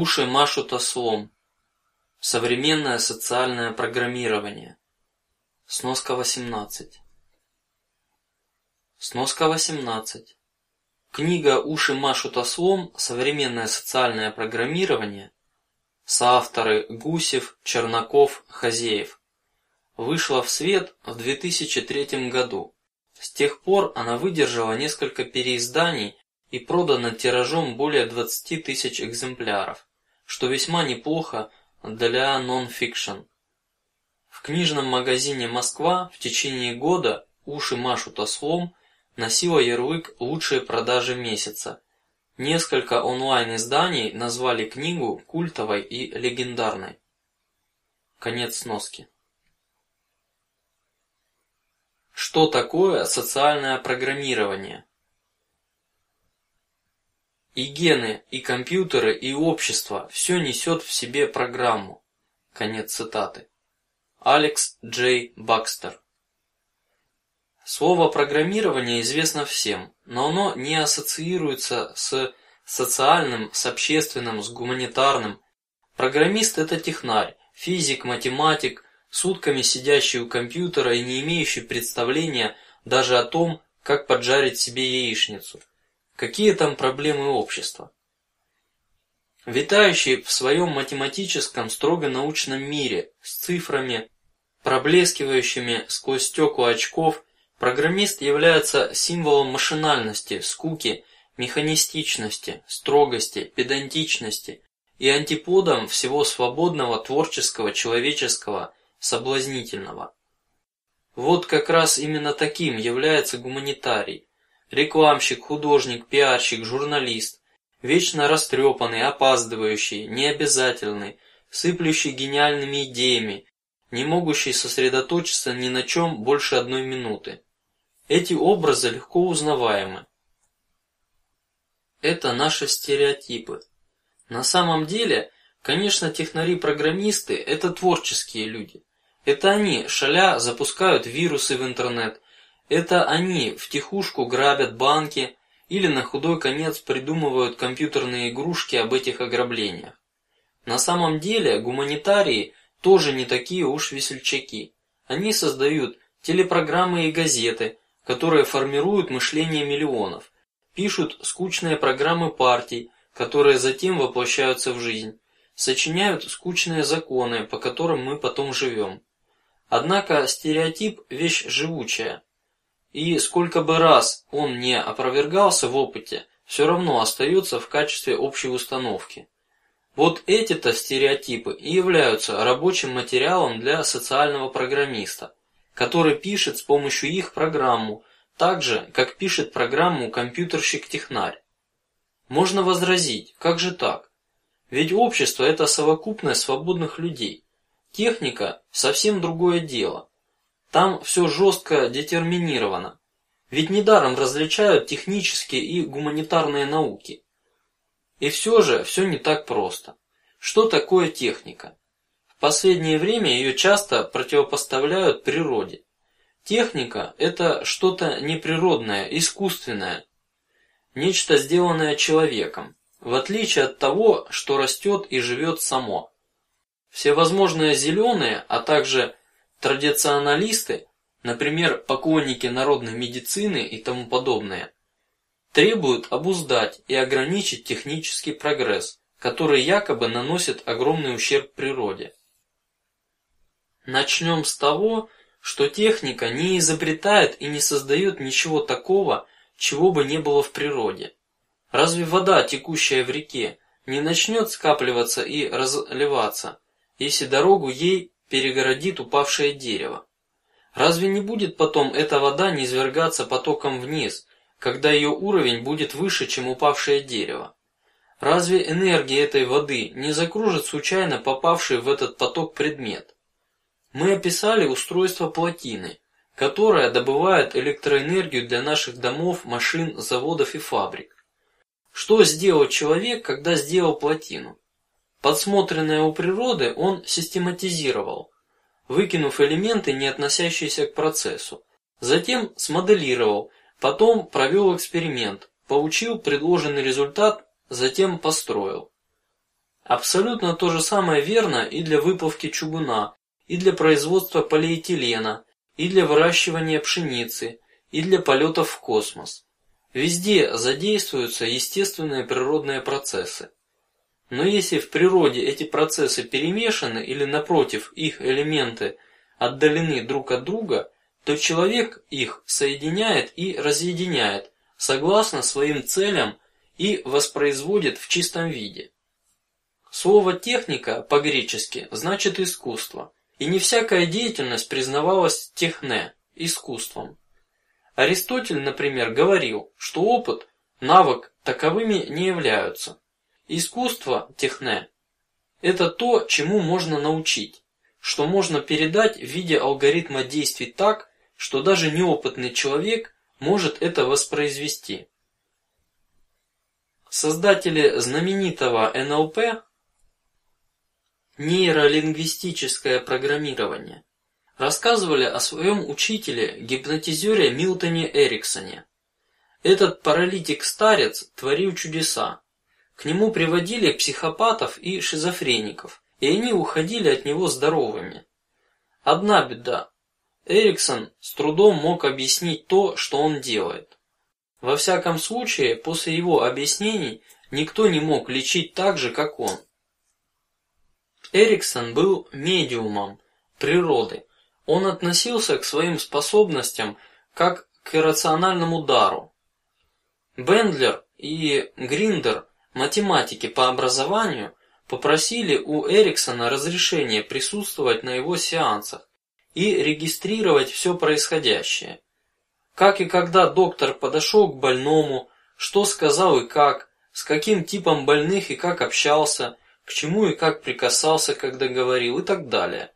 Уши машут ослом. Современное социальное программирование. Сноска 18. Сноска 18. Книга "Уши машут ослом. Современное социальное программирование" соавторы Гусев, Чернаков, Хазеев вышла в свет в 2003 году. С тех пор она выдержала несколько переизданий и продано тиражом более 20 тысяч экземпляров, что весьма неплохо для нон-фикшн. В книжном магазине Москва в течение года уши машут ослом носила ярлык лучшие продажи месяца. Несколько онлайн-изданий назвали книгу культовой и легендарной. Конец сноски. Что такое социальное программирование? И гены, и компьютеры, и общество все несет в себе программу. Конец цитаты. Алекс Джей Бакстер. Слово программирование известно всем, но оно не ассоциируется с социальным, с общественным, с гуманитарным. Программист это технарь, физик, математик, сутками сидящий у компьютера и не имеющий представления даже о том, как поджарить себе яичницу. Какие там проблемы общества? Витающий в своем математическом, строго научном мире с цифрами, проблескивающими сквозь стекла очков, программист является символом машинальности, скуки, механистичности, строгости, педантичности и антиподом всего свободного, творческого, человеческого, соблазнительного. Вот как раз именно таким является гуманитарий, Рекламщик, художник, пиарщик, журналист, вечно растрепанный, опаздывающий, необязательный, сыплющий гениальными идеями, не могущий сосредоточиться ни на чем больше одной минуты. Эти образы легко узнаваемы. Это наши стереотипы. На самом деле, конечно, технари-программисты – это творческие люди. Это они, шаля, запускают вирусы в интернет, это они в тихушку грабят банки или на худой конец придумывают компьютерные игрушки об этих ограблениях. На самом деле гуманитарии тоже не такие уж весельчаки. Они создают телепрограммы и газеты, которые формируют мышление миллионов, пишут скучные программы партий, которые затем воплощаются в жизнь, сочиняют скучные законы, по которым мы потом живем. Однако стереотип вещь живучая. И сколько бы раз он не опровергался в опыте, все равно остается в качестве общей установки. Вот эти-то стереотипы и являются рабочим материалом для социального программиста, который пишет с помощью их программу, так же, как пишет программу компьютерщик-технарь. Можно возразить, как же так? Ведь общество это совокупность свободных людей. Техника совсем другое дело. Там все жестко детерминировано. Ведь недаром различают технические и гуманитарные науки. И все же все не так просто. Что такое техника? В последнее время ее часто противопоставляют природе. Техника – это что-то неприродное, искусственное, нечто сделанное человеком, в отличие от того, что растет и живет само. Всевозможные зеленые, а также Традиционалисты, например, поклонники народной медицины и тому подобное, требуют обуздать и ограничить технический прогресс, который якобы наносит огромный ущерб природе. Начнем с того, что техника не изобретает и не создает ничего такого, чего бы не было в природе. Разве вода, текущая в реке, не начнет скапливаться и разливаться, если дорогу ей перегородит упавшее дерево. Разве не будет потом эта вода не извергаться потоком вниз, когда ее уровень будет выше, чем упавшее дерево? Разве энергия этой воды не закружит случайно попавший в этот поток предмет? Мы описали устройство плотины, которая добывает электроэнергию для наших домов, машин, заводов и фабрик. Что сделал человек, когда сделал плотину? Подсмотренное у природы он систематизировал, выкинув элементы, не относящиеся к процессу. Затем смоделировал, потом провел эксперимент, получил предложенный результат, затем построил. Абсолютно то же самое верно и для выплавки чугуна, и для производства полиэтилена, и для выращивания пшеницы, и для полетов в космос. Везде задействуются естественные природные процессы. Но если в природе эти процессы перемешаны или напротив их элементы отдалены друг от друга, то человек их соединяет и разъединяет согласно своим целям и воспроизводит в чистом виде. Слово техника по-гречески значит искусство, и не всякая деятельность признавалась техне искусством. Аристотель, например, говорил, что опыт, навык таковыми не являются. Искусство техне – это то, чему можно научить, что можно передать в виде алгоритма действий так, что даже неопытный человек может это воспроизвести. Создатели знаменитого НЛП нейролингвистическое программирование рассказывали о своем учителе гипнотизере Милтоне Эриксоне. Этот паралитик-старец творил чудеса. К нему приводили психопатов и шизофреников, и они уходили от него здоровыми. Одна беда: Эриксон с трудом мог объяснить то, что он делает. Во всяком случае, после его объяснений никто не мог лечить так же, как он. Эриксон был медиумом природы. Он относился к своим способностям как к иррациональному дару. Бендлер и Гриндер, математики по образованию, попросили у Эриксона разрешения присутствовать на его сеансах и регистрировать все происходящее. Как и когда доктор подошел к больному, что сказал и как, с каким типом больных и как общался, к чему и как прикасался, когда говорил и так далее.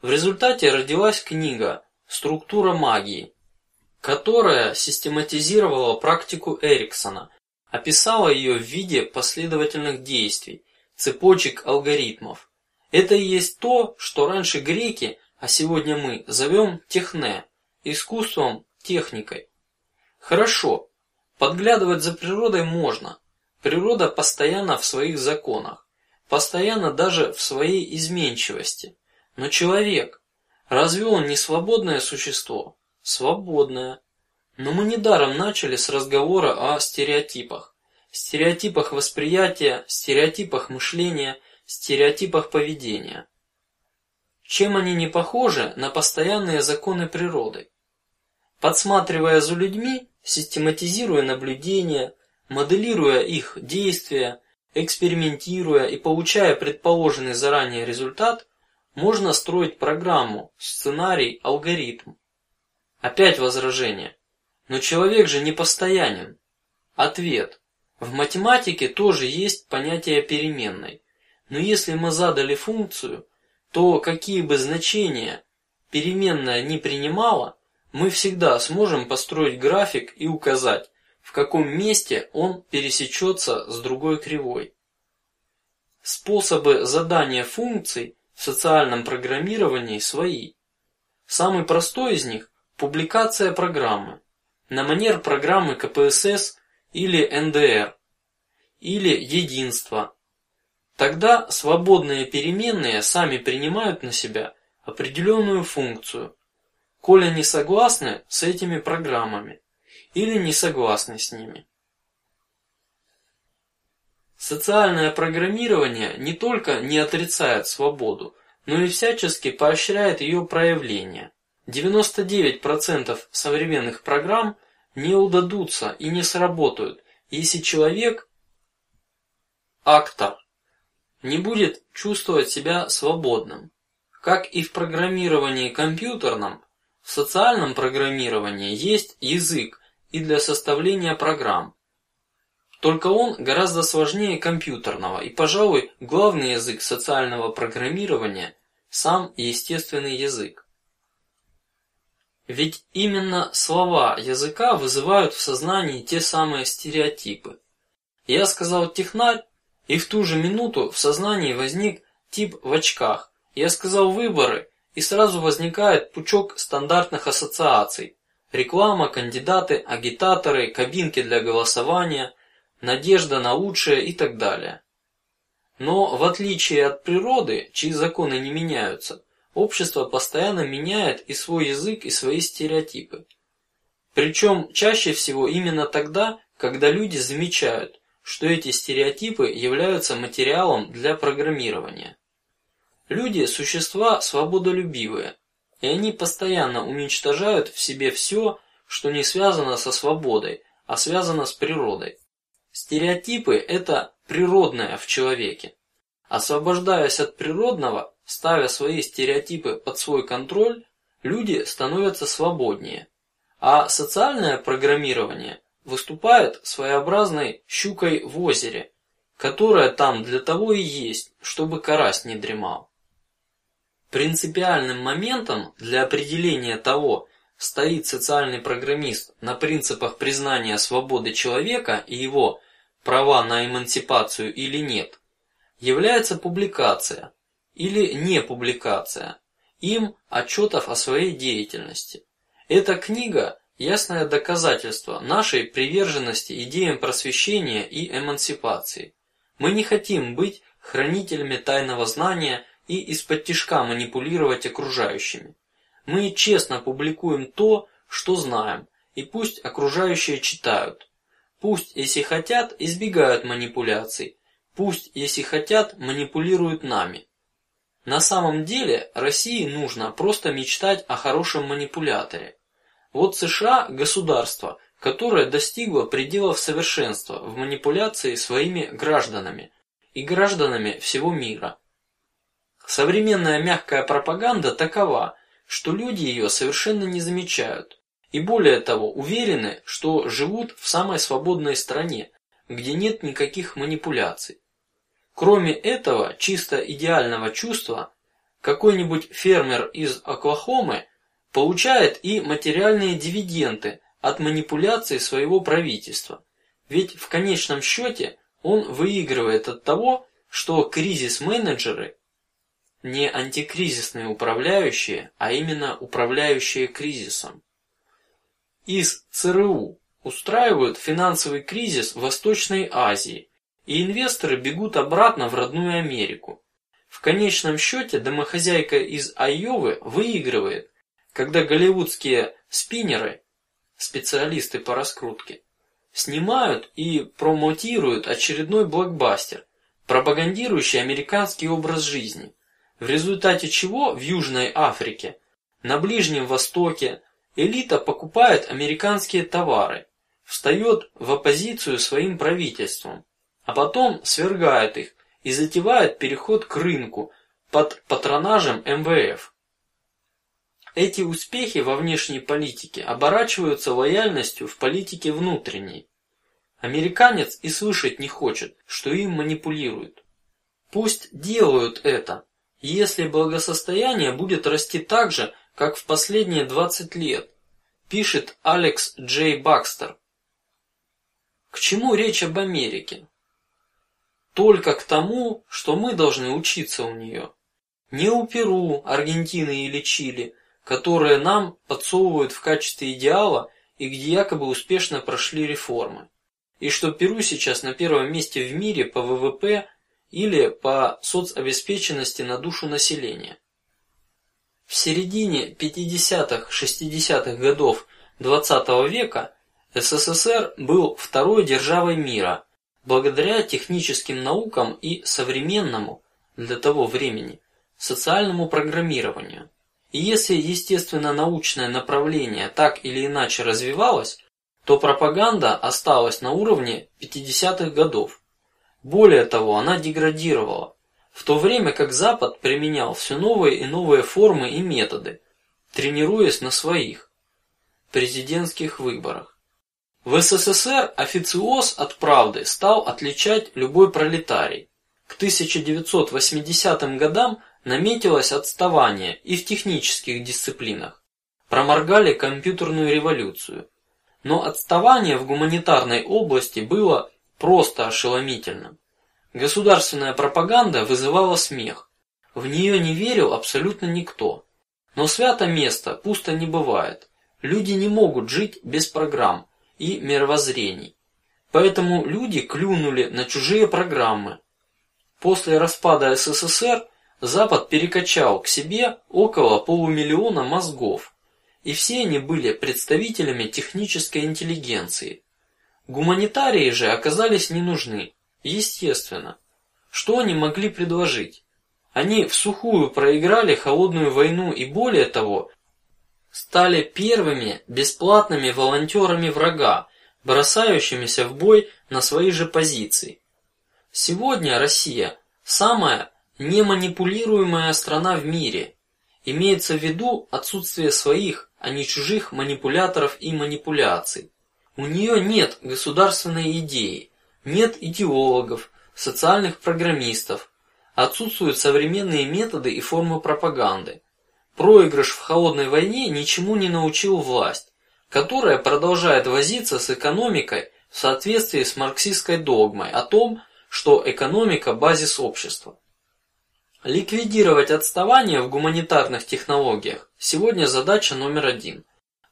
В результате родилась книга "Структура магии", которая систематизировала практику Эриксона, описала ее в виде последовательных действий, цепочек алгоритмов. Это и есть то, что раньше греки, а сегодня мы зовем техне, искусством, техникой. Хорошо, подглядывать за природой можно. Природа постоянно в своих законах постоянно даже в своей изменчивости. Но человек, разве он не свободное существо? Свободное. Но мы недаром начали с разговора о стереотипах, стереотипах восприятия, стереотипах мышления, стереотипах поведения. Чем они не похожи на постоянные законы природы? Подсматривая за людьми, систематизируя наблюдения, моделируя их действия, Экспериментируя и получая предположенный заранее результат, можно строить программу, сценарий, алгоритм. Опять возражение. Но человек же не постоянен. Ответ: в математике тоже есть понятие переменной. Но если мы задали функцию, то какие бы значения переменная не принимала, мы всегда сможем построить график и указать, в каком месте он пересечется с другой кривой. Способы задания функций в социальном программировании свои. Самый простой из них – публикация программы на манер программы КПСС или НДР или единство. Тогда свободные переменные сами принимают на себя определенную функцию, коли они согласны с этими программами или не согласны с ними. Социальное программирование не только не отрицает свободу, но и всячески поощряет ее проявление. 99% современных программ не удадутся и не сработают, если человек, актор, не будет чувствовать себя свободным. Как и в программировании компьютерном, в социальном программировании есть язык, и для составления программ. Только он гораздо сложнее компьютерного, и, пожалуй, главный язык социального программирования сам естественный язык. Ведь именно слова языка вызывают в сознании те самые стереотипы. Я сказал технарь, и в ту же минуту в сознании возник тип в очках. Я сказал выборы, и сразу возникает пучок стандартных ассоциаций, Реклама, кандидаты, агитаторы, кабинки для голосования, надежда на лучшее и так далее. Но в отличие от природы, чьи законы не меняются, общество постоянно меняет и свой язык, и свои стереотипы. Причем чаще всего именно тогда, когда люди замечают, что эти стереотипы являются материалом для программирования. Люди – существа свободолюбивые, и они постоянно уничтожают в себе все, что не связано со свободой, а связано с природой. Стереотипы – это природное в человеке. Освобождаясь от природного, ставя свои стереотипы под свой контроль, люди становятся свободнее. А социальное программирование выступает своеобразной щукой в озере, которая там для того и есть, чтобы карась не дремал. Принципиальным моментом для определения того, стоит социальный программист на принципах признания свободы человека и его права на эмансипацию или нет, является публикация или не публикация им отчетов о своей деятельности. Эта книга ясное доказательство нашей приверженности идеям просвещения и эмансипации. Мы не хотим быть хранителями тайного знания и из-под тишка манипулировать окружающими. Мы честно публикуем то, что знаем, и пусть окружающие читают. Пусть, если хотят, избегают манипуляций. Пусть, если хотят, манипулируют нами. На самом деле России нужно просто мечтать о хорошем манипуляторе. Вот США государство, которое достигло пределов совершенства в манипуляции своими гражданами и гражданами всего мира. Современная мягкая пропаганда такова, что люди ее совершенно не замечают и более того уверены, что живут в самой свободной стране, где нет никаких манипуляций. Кроме этого чисто идеального чувства, какой-нибудь фермер из Оклахомы получает и материальные дивиденды от манипуляций своего правительства, ведь в конечном счете он выигрывает от того, что кризис-менеджеры не антикризисные управляющие, а именно управляющие кризисом. Из ЦРУ устраивают финансовый кризис в Восточной Азии, и инвесторы бегут обратно в родную Америку. В конечном счете домохозяйка из Айовы выигрывает, когда голливудские спиннеры, специалисты по раскрутке, снимают и промотируют очередной блокбастер, пропагандирующий американский образ жизни в результате чего в Южной Африке, на Ближнем Востоке элита покупает американские товары, встает в оппозицию своим правительствам, а потом свергает их и затевает переход к рынку под патронажем МВФ. Эти успехи во внешней политике оборачиваются лояльностью в политике внутренней. Американец и слышать не хочет, что им манипулируют. Пусть делают это, если благосостояние будет расти так же, как в последние двадцать лет, пишет Алекс Джей Бакстер. К чему речь об Америке? Только к тому, что мы должны учиться у нее. Не у Перу, Аргентины или Чили, которые нам подсовывают в качестве идеала и где якобы успешно прошли реформы, и что Перу сейчас на первом месте в мире по ВВП или по соцобеспеченности на душу населения. В середине 50-60-х годов XX века СССР был второй державой мира благодаря техническим наукам и современному для того времени социальному программированию. И если естественно-научное направление так или иначе развивалось, то пропаганда осталась на уровне 50-х годов. Более того, она деградировала, в то время как Запад применял все новые и новые формы и методы, тренируясь на своих президентских выборах. В СССР официоз от правды стал отличать любой пролетарий. К 1980 годам наметилось отставание и в технических дисциплинах. Проморгали компьютерную революцию, но отставание в гуманитарной области было просто ошеломительно. Государственная пропаганда вызывала смех. В нее не верил абсолютно никто. Но свято место пусто не бывает. Люди не могут жить без программ и мировоззрений. Поэтому люди клюнули на чужие программы. После распада СССР Запад перекачал к себе около полумиллиона мозгов, и все они были представителями технической интеллигенции. Гуманитарии же оказались не нужны, естественно. Что они могли предложить? Они в сухую проиграли холодную войну и более того стали первыми бесплатными волонтерами врага, бросающимися в бой на свои же позиции. Сегодня Россия самая неманипулируемая страна в мире. Имеется в виду отсутствие своих, а не чужих манипуляторов и манипуляций. У нее нет государственной идеи, нет идеологов, социальных программистов, отсутствуют современные методы и формы пропаганды. Проигрыш в холодной войне ничему не научил власть, которая продолжает возиться с экономикой в соответствии с марксистской догмой о том, что экономика базис общества. Ликвидировать отставание в гуманитарных технологиях сегодня задача номер один.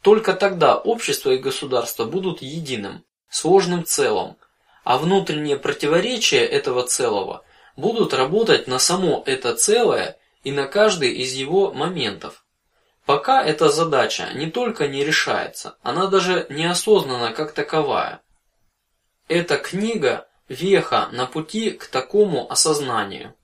Только тогда общество и государство будут единым, сложным целым, а внутренние противоречия этого целого будут работать на само это целое и на каждый из его моментов. Пока эта задача не только не решается, она даже не осознана как таковая. Эта книга веха на пути к такому осознанию.